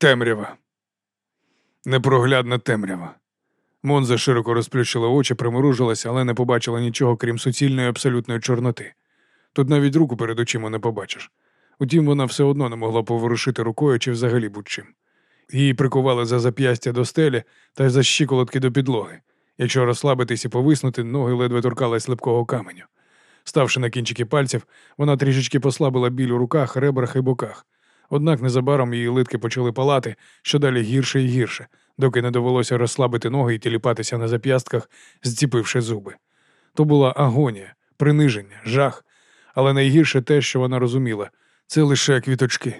Темрява. Непроглядна темрява. Монза широко розплющила очі, приморужилася, але не побачила нічого, крім суцільної абсолютної чорноти. Тут навіть руку перед очима не побачиш. Утім, вона все одно не могла поворушити рукою чи взагалі будь-чим. Її прикували за зап'ястя до стелі та за щиколотки до підлоги. Якщо розслабитись і повиснути, ноги ледве торкались липкого каменю. Ставши на кінчики пальців, вона трішечки послабила біль у руках, ребрах і боках. Однак незабаром її литки почали палати, що далі гірше і гірше, доки не довелося розслабити ноги і тіліпатися на зап'ястках, зціпивши зуби. То була агонія, приниження, жах, але найгірше те, що вона розуміла, це лише квіточки.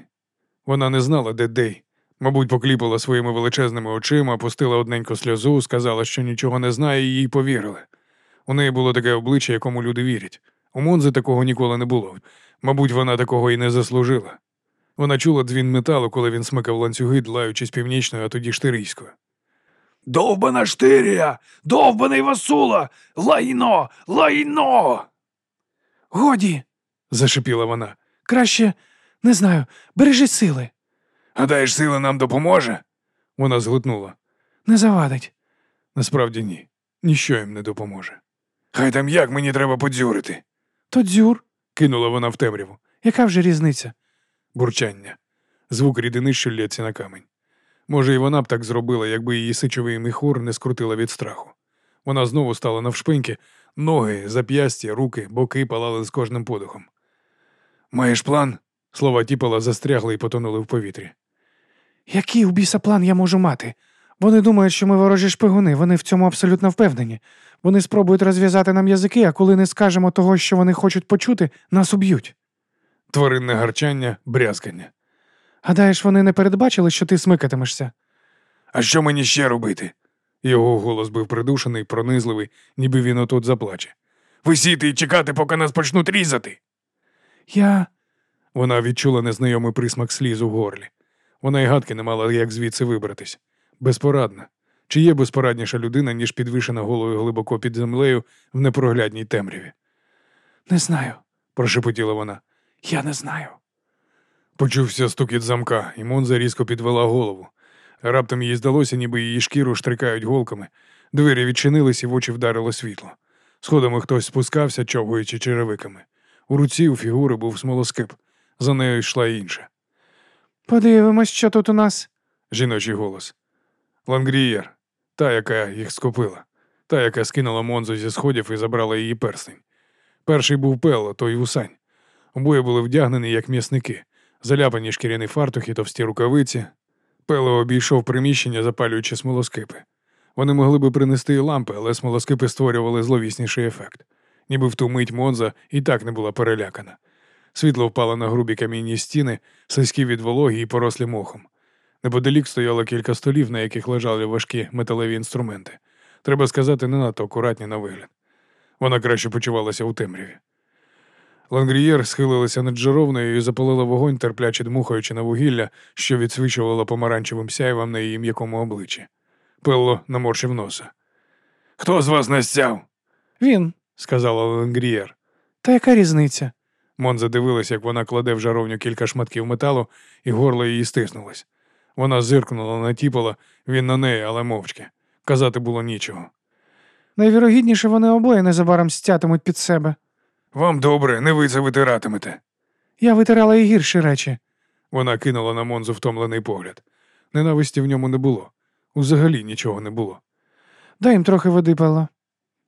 Вона не знала, де Дей. Мабуть, покліпала своїми величезними очима, пустила одненьку сльозу, сказала, що нічого не знає, і їй повірили. У неї було таке обличчя, якому люди вірять. У Монзи такого ніколи не було. Мабуть, вона такого і не заслужила. Вона чула дзвін металу, коли він смикав ланцюги, длаючись північною, а тоді штирійською. Довбана штирія! Довбаний Васула! Лайно! Лайно! Годі, зашипіла вона. краще не знаю, бережи сили. Гадаєш, сила нам допоможе? Вона зглитнула. Не завадить. Насправді ні. Ніщо їм не допоможе. Хай там як мені треба подзюрити. То дзюр. Кинула вона в темряву. Яка вже різниця? Бурчання. Звук рідини, що лється на камінь. Може, і вона б так зробила, якби її сичовий міхур не скрутила від страху. Вона знову стала навшпиньки, ноги, зап'ястя, руки, боки палали з кожним подихом. Маєш план? Слова тіпала застрягли і потонули в повітрі. Який у біса план я можу мати? Вони думають, що ми ворожі шпигуни, вони в цьому абсолютно впевнені. Вони спробують розв'язати нам язики, а коли не скажемо того, що вони хочуть почути, нас уб'ють. Тваринне гарчання, брязкання. Гадаєш, вони не передбачили, що ти смикатимешся? А що мені ще робити? Його голос був придушений, пронизливий, ніби він отут заплаче. Висіти і чекати, поки нас почнуть різати. Я. Вона відчула незнайомий присмак слізу в горлі. Вона й гадки не мала, як звідси вибратись. Безпорадна. Чи є безпорадніша людина, ніж підвишена головою глибоко під землею в непроглядній темряві? Не знаю, прошепотіла вона. Я не знаю. Почувся стукіт замка, і Монза різко підвела голову. Раптом їй здалося, ніби її шкіру штрикають голками. Двері відчинились і в очі вдарило світло. Сходами хтось спускався, човгуючи черевиками. У руці у фігури був смолоскип. За нею йшла інша. Подивимось, що тут у нас. Жіночий голос. Лангрієр, та, яка їх скопила, та, яка скинула Монзу зі сходів і забрала її перстень. Перший був Пелло, той вусань. Обоє були вдягнені, як м'ясники, заляпані шкіряні фартухи, товсті рукавиці. Пело обійшов приміщення, запалюючи смолоскипи. Вони могли би принести і лампи, але смолоскипи створювали зловісніший ефект. Ніби в ту мить Монза і так не була перелякана. Світло впало на грубі камінні стіни, слизькі від вологі і порослі мохом. Неподалік стояло кілька столів, на яких лежали важкі металеві інструменти. Треба сказати, не надто акуратні на вигляд. Вона краще почувалася у темряві. Лангрієр схилилася над жаровною і запалила вогонь, терпляче дмухаючи на вугілля, що відсвічувало помаранчевим сяйвом на її м'якому обличчі. Пелло наморщив носа. Хто з вас настяв? Він, сказала Лангрієр. Та яка різниця? Монза дивилась, як вона кладе в жаровню кілька шматків металу, і горло її стиснулось. Вона зиркнула на тіпола, він на неї, але мовчки. Казати було нічого. Найвірогідніше вони обоє незабаром стятимуть під себе. Вам добре, не ви це витиратимете. Я витирала і гірші речі. Вона кинула на Монзу втомлений погляд. Ненависті в ньому не було. Узагалі нічого не було. Дай їм трохи води, Пело.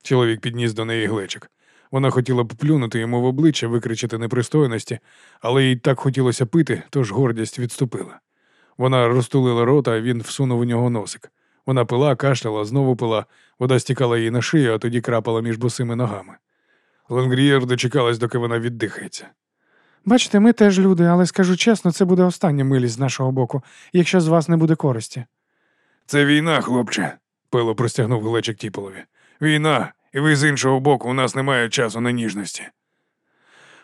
Чоловік підніс до неї глечик. Вона хотіла б плюнути йому в обличчя, викричати непристойності, але їй так хотілося пити, тож гордість відступила. Вона розтулила рота, а він всунув у нього носик. Вона пила, кашляла, знову пила, вода стікала їй на шию, а тоді крапала між босими ногами. Лангрієр дочекалась, доки вона віддихається. Бачите, ми теж люди, але скажу чесно, це буде остання милість з нашого боку, якщо з вас не буде користі. Це війна, хлопче, пило простягнув глечик Тіполові. Війна, і ви з іншого боку, у нас немає часу на ніжності.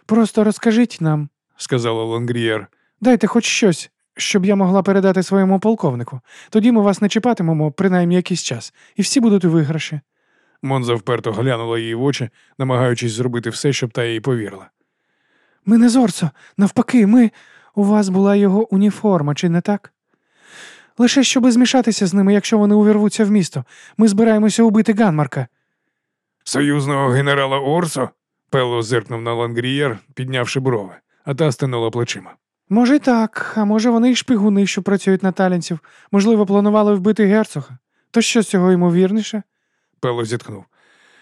Просто розкажіть нам, сказала Лангрієр. Дайте хоч щось, щоб я могла передати своєму полковнику. Тоді ми вас не чіпатимемо принаймні якийсь час, і всі будуть у виграші. Монза вперто глянула їй в очі, намагаючись зробити все, щоб та їй повірила. Ми не зорцо, навпаки, ми. У вас була його уніформа, чи не так? Лише щоби змішатися з ними, якщо вони увірвуться в місто. Ми збираємося убити Ганмарка. Союзного генерала Орсо? Пелло зиркнув на Лангрієр, піднявши брови, а та стинула плечима. Може, й так, а може, вони й шпигуни, що працюють на талінців. Можливо, планували вбити герцога. То що з цього ймовірніше? Пелло зітхнув.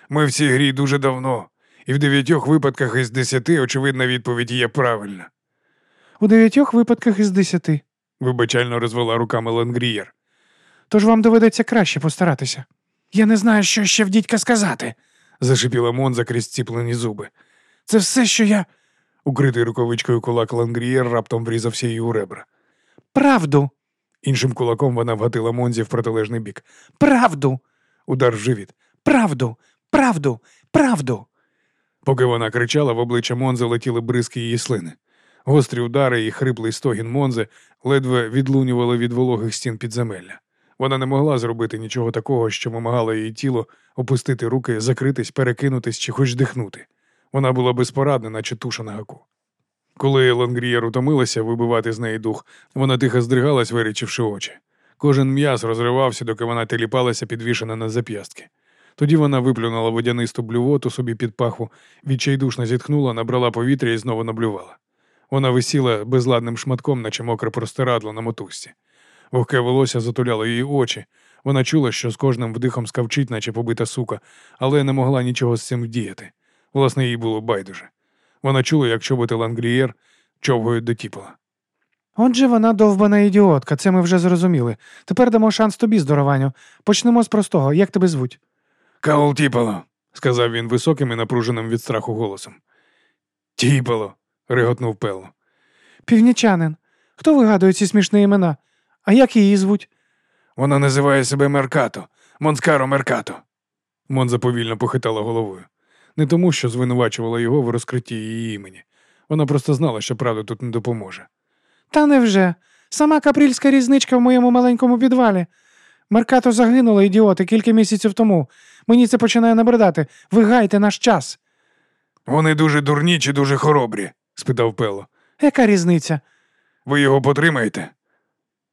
Ми в цій грі дуже давно, і в дев'ятьох випадках із десяти очевидна відповідь є правильна. У дев'ятьох випадках із десяти. Вибачально розвела руками Лангрієр. Тож вам доведеться краще постаратися. Я не знаю, що ще в дідька сказати. Зашипіла Монза крізь ціплені зуби. Це все, що я. Укритий рукавичкою кулак Лангрієр раптом врізався їй у ребра. Правду, Іншим кулаком вона вгатила Монзі в протилежний бік. правду, Удар в живіт. правду, правду, правду. Поки вона кричала, в обличчя Монзи летіли бризки її слини. Гострі удари і хриплий стогін Монзи ледве відлунювали від вологих стін підземелля. Вона не могла зробити нічого такого, що вимагало її тіло опустити руки, закритись, перекинутись чи хоч дихнути. Вона була безпорадна, наче туша на гаку. Коли Лангрієр утомилася вибивати з неї дух, вона тихо здригалась, вирічивши очі. Кожен м'яз розривався, доки вона теліпалася, підвішена на зап'ястки. Тоді вона виплюнула водянисту блювоту собі під паху, відчайдушно зітхнула, набрала повітря і знову наблювала. Вона висіла безладним шматком, наче мокре простирадло на мотузці. Вогке волосся затуляло її очі. Вона чула, що з кожним вдихом скавчить, наче побита сука, але не могла нічого з цим вдіяти. Власне, їй було байдуже. Вона чула, як чоботи Ланглієр човгають до тіпола. Отже, вона довбана ідіотка, це ми вже зрозуміли. Тепер дамо шанс тобі, здорованню. Почнемо з простого. Як тебе звуть? Каул Тіпало. сказав він високим і напруженим від страху голосом. Тіпало. реготнув Пелло. Північанин. Хто вигадує ці смішні імена? А як її звуть? Вона називає себе Меркато. Монскаро Меркато. Монза повільно похитала головою. Не тому, що звинувачувала його в розкритті її імені. Вона просто знала, що правда тут не допоможе. Та невже? Сама капрільська різничка в моєму маленькому підвалі. Меркато загинула, ідіоти, кілька місяців тому. Мені це починає набридати. Ви гайте наш час. Вони дуже дурні чи дуже хоробрі. спитав Пелло. Яка різниця? Ви його потримаєте?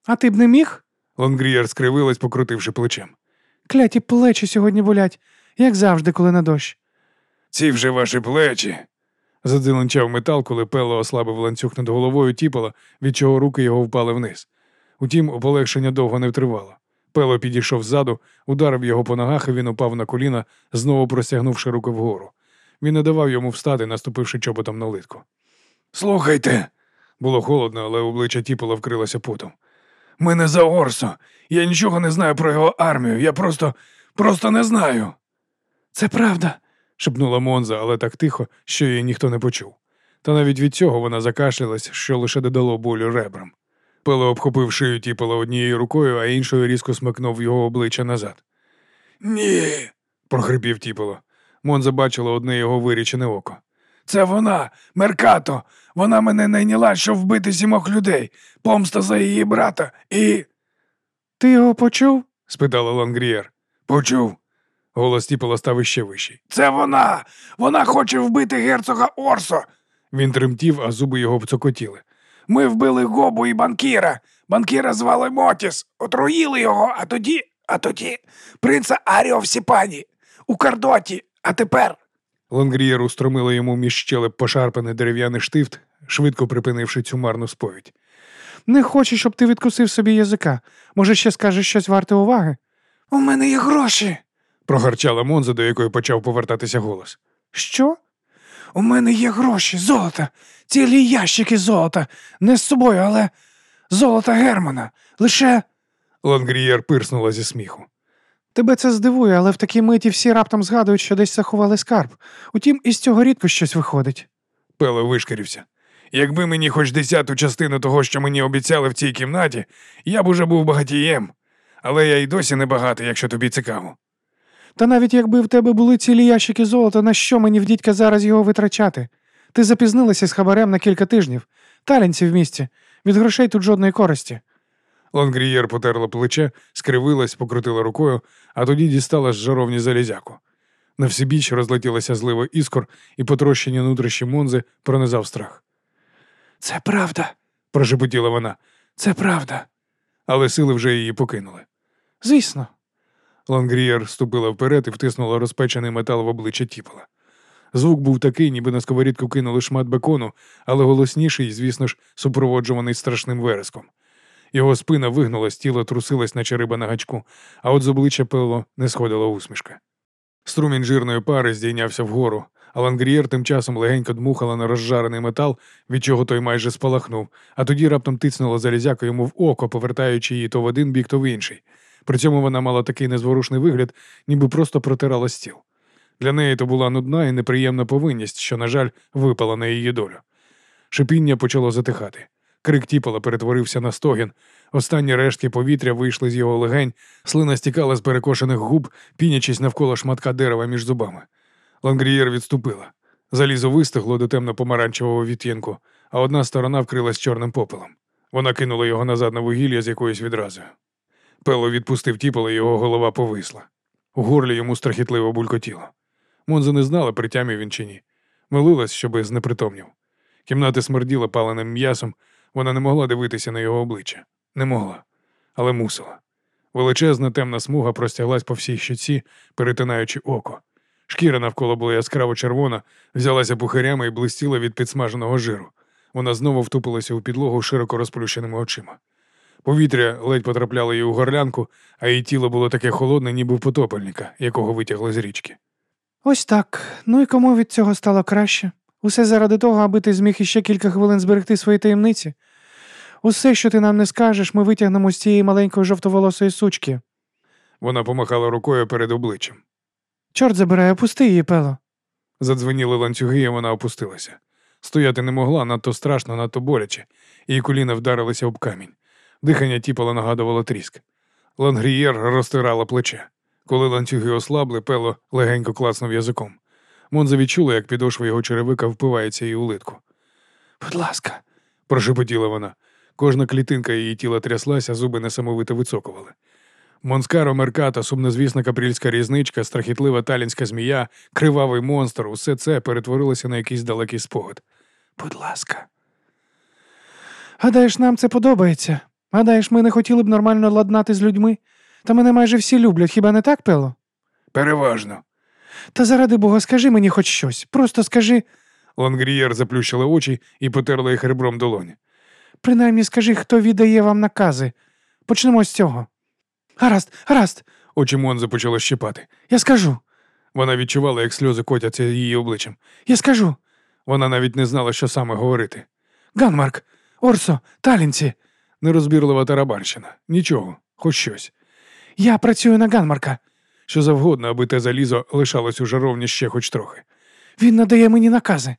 А ти б не міг? Лонгрієр скривилась, покрутивши плечем. Кляті плечі сьогодні болять, як завжди, коли на дощ. Ці вже ваші плечі. Задзеленчав метал, коли Пелло ослабив ланцюг над головою тіпала, від чого руки його впали вниз. Утім, полегшення довго не втривало. Пело підійшов ззаду, ударив його по ногах, і він упав на коліна, знову простягнувши руки вгору. Він не давав йому встати, наступивши чоботом на литку. Слухайте, Було холодно, але обличчя тіпола вкрилося потом. ми не за Орсо. Я нічого не знаю про його армію. Я просто, просто не знаю. Це правда. Шепнула Монза, але так тихо, що її ніхто не почув. Та навіть від цього вона закашлялась, що лише додало болю ребрам. Пело обхопив шию тіпола однією рукою, а іншою різко смикнув його обличчя назад. Ні. прохрипів тіполо. Монза бачила одне його вирічене око. Це вона, Меркато. Вона мене найняла, щоб вбити сімох людей. Помста за її брата і. Ти його почув? спитала Лангрієр. Почув. Голос тіпола став іще вищий. Це вона. Вона хоче вбити герцога Орсо. Він тремтів, а зуби його вцокотіли. Ми вбили Гобу і банкіра. Банкіра звали Мотіс, отруїли його, а тоді, а тоді принца Аріо в Сіпані, у Кардоті, а тепер. Лангрієр устромила йому між щелеп пошарпаний дерев'яний штифт, швидко припинивши цю марну сповідь. Не хочу, щоб ти відкусив собі язика. Може, ще скажеш щось варте уваги? У мене є гроші. Прогарчала Монза, до якої почав повертатися голос. Що? У мене є гроші, золота, цілі ящики золота. Не з собою, але золота Германа. Лише. Лангрієр пирснула зі сміху. Тебе це здивує, але в такій миті всі раптом згадують, що десь заховали скарб. Утім, із цього рідко щось виходить. Пеле вишкірився. Якби мені хоч десяту частину того, що мені обіцяли в цій кімнаті, я б уже був багатієм. Але я й досі не багатий, якщо тобі цікаво. Та навіть якби в тебе були цілі ящики золота, на що мені в дідька зараз його витрачати? Ти запізнилася з хабарем на кілька тижнів. Талінці в місті. Від грошей тут жодної користі. Лангрієр потерла плече, скривилась, покрутила рукою, а тоді дістала з жаровні залізяку. На всебіч розлетілася злива іскор, і потрощені нутрищі Монзи пронизав страх. Це правда, Прошепотіла вона. це правда. але сили вже її покинули. Звісно. Лангрієр ступила вперед і втиснула розпечений метал в обличчя Тіпола. Звук був такий, ніби на сковорідку кинули шмат бекону, але голосніший, звісно ж, супроводжуваний страшним вереском. Його спина вигнулась, тіло трусилось, наче риба на гачку, а от з обличчя пило не сходила усмішка. Струмінь жирної пари здійнявся вгору, а Лангрієр тим часом легенько дмухала на розжарений метал, від чого той майже спалахнув, а тоді раптом тицнула залізяка йому в око, повертаючи її то в один бік, то в інший. При цьому вона мала такий незворушний вигляд, ніби просто протирала стіл. Для неї то була нудна і неприємна повинність, що, на жаль, випала на її долю. Шипіння почало затихати. Крик тіпала перетворився на стогін. Останні рештки повітря вийшли з його легень, слина стікала з перекошених губ, пінячись навколо шматка дерева між зубами. Лангрієр відступила. Залізо вистигло до темно-помаранчевого відтінку, а одна сторона вкрилась чорним попелом. Вона кинула його назад на вугілля з якоюсь відразою. Пело відпустив тіпало, і його голова повисла. У горлі йому страхітливо булькотіло. Монза не знала, притямів він чи ні. Молилась, щоби знепритомнів. Кімната смерділа паленим м'ясом, вона не могла дивитися на його обличчя. Не могла, але мусила. Величезна темна смуга простяглась по всій щоці, перетинаючи око. Шкіра навколо була яскраво червона, взялася пухарями і блистіла від підсмаженого жиру. Вона знову втупилася у підлогу широко розплющеними очима. Повітря ледь потрапляло їй у горлянку, а її тіло було таке холодне, ніби в потопельника, якого витягли з річки. Ось так. Ну і кому від цього стало краще? Усе заради того, аби ти зміг іще кілька хвилин зберегти свої таємниці. Усе, що ти нам не скажеш, ми витягнемо з цієї маленької жовтоволосої сучки. Вона помахала рукою перед обличчям. Чорт забирає, опусти її, пело. Задзвеніли ланцюги, і вона опустилася. Стояти не могла, надто страшно, надто боляче, її коліна вдарилися об камінь. Дихання тіпала нагадувало тріск. Лангрієр розтирала плече. Коли ланцюги ослабли, пело легенько класнув язиком. Монза відчула, як підошва його черевика впивається їй у литку. Будь ласка, Прошепотіла вона. Кожна клітинка її тіла тряслася, зуби несамовито вицокували. Монскаро Мерката, сумнозвісна капрільська різничка, страхітлива талінська змія, кривавий монстр усе це перетворилося на якийсь далекий спогад. будь ласка. Гадаєш, нам це подобається? Гадаєш, ми не хотіли б нормально ладнати з людьми? Та мене майже всі люблять, хіба не так, пело? Переважно. Та заради Бога, скажи мені хоч щось. Просто скажи, Лангрієр заплющила очі і потерла їх ребром долоні. принаймні скажи, хто віддає вам накази. Почнемо з цього. Гаразд, гаразд, Очі Монзи почало щипати. я скажу, Вона відчувала, як сльози котяться її обличчям. я скажу. Вона навіть не знала, що саме говорити. Ганмарк, Орсо, Талінці. Нерозбірлива тарабарщина. Нічого, хоч щось. Я працюю на Ганмарка. Що завгодно, аби те залізо лишалось у жаровні ще хоч трохи. Він надає мені накази.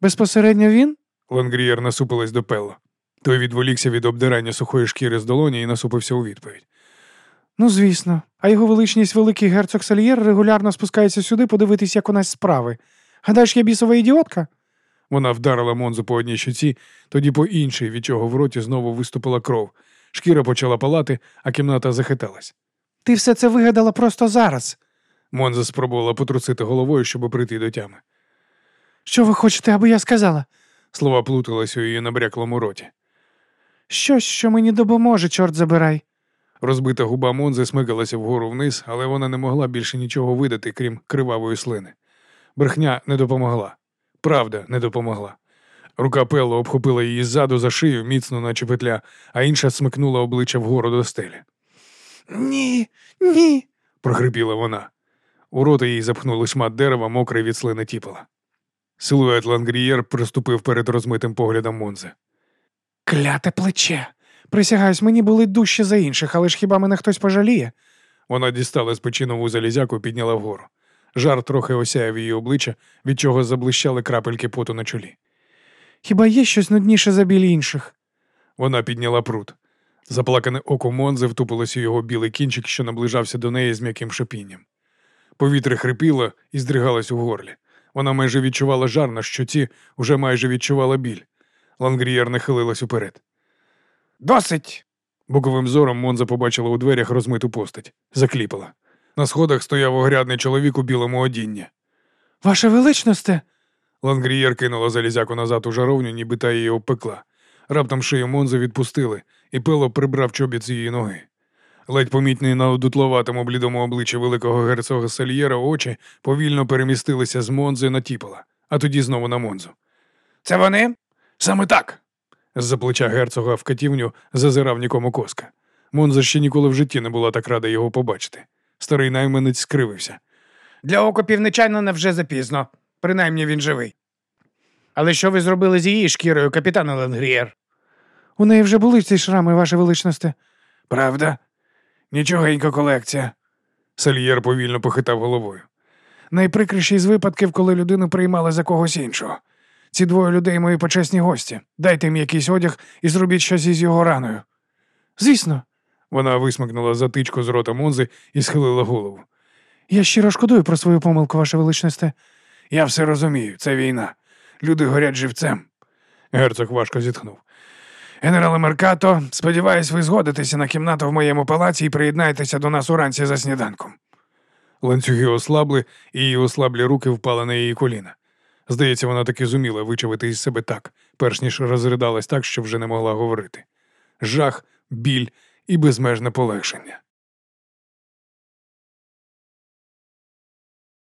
Безпосередньо він? Лангрієр насупилась до Пелла. Той відволікся від обдирання сухої шкіри з долоні і насупився у відповідь. Ну, звісно. А його величність великий герцог Сальєр регулярно спускається сюди подивитись, як у нас справи. Гадаєш, я бісова ідіотка? Вона вдарила Монзу по одній щуці, тоді по іншій, від чого в роті знову виступила кров. Шкіра почала палати, а кімната захиталась. Ти все це вигадала просто зараз. Монза спробувала потрусити головою, щоб прийти до тями. Що ви хочете, аби я сказала? Слова плутались у її набряклому роті. Щось, що мені допоможе, чорт забирай. Розбита губа Монзи смикалася вгору вниз, але вона не могла більше нічого видати, крім кривавої слини. Брехня не допомогла. Правда не допомогла. Рука Пелло обхопила її ззаду за шию, міцно, наче петля, а інша смикнула обличчя вгору до стелі. Ні, ні. прохрипіла вона. У рота їй запхнули шмат дерева, мокрий від слини тіпала. Силует Лангрієр приступив перед розмитим поглядом Монзи. Кляте плече. Присягаюсь, мені були дужче за інших, але ж хіба мене хтось пожаліє? Вона дістала з печінову залізяку і підняла вгору. Жар трохи осяяв її обличчя, від чого заблищали крапельки поту на чолі. Хіба є щось нудніше за біль інших? Вона підняла прут. Заплакане око Монзи втупилось у його білий кінчик, що наближався до неї з м'яким шипінням. Повітря хрипіло і здригалось у горлі. Вона майже відчувала жар на щоці, уже майже відчувала біль. Лангрієр нахилилась уперед. Досить. Боковим зором Монза побачила у дверях розмиту постать. Закліпала. На сходах стояв огрядний чоловік у білому одінні. Ваше величносте. Лангрієр кинула залізяку назад у жаровню, ніби та її обпекла. Раптом шию Монзи відпустили, і Пело прибрав чобіт з її ноги. Ледь помітний на одутловатому блідому обличчі великого герцога Сальєра очі повільно перемістилися з Монзи на Тіпола, а тоді знову на Монзу. Це вони? Саме так. З-за плеча герцога в катівню зазирав нікому коска. Монза ще ніколи в житті не була так рада його побачити. Старий найманець скривився. Для окопівничанина вже запізно. Принаймні він живий. Але що ви зробили з її шкірою, капітане Ленгрієр? У неї вже були ці шрами, ваше величносте. Правда? Нічогенька колекція. Сальєр повільно похитав головою. Найприкріший з випадків, коли людину приймали за когось іншого. Ці двоє людей мої почесні гості. Дайте їм якийсь одяг і зробіть щось із його раною. Звісно, Вона висмикнула затичку з рота Монзи і схилила голову. я щиро шкодую про свою помилку, ваше величносте. Я все розумію, це війна. Люди горять живцем. Герцог важко зітхнув. Генерале Меркато, сподіваюсь, ви згодитеся на кімнату в моєму палаці і приєднаєтеся до нас уранці за сніданком. Ланцюги ослабли, і її ослаблі руки впали на її коліна. Здається, вона таки зуміла вичавити із себе так, перш ніж розридалась так, що вже не могла говорити. Жах, біль і безмежне полегшення.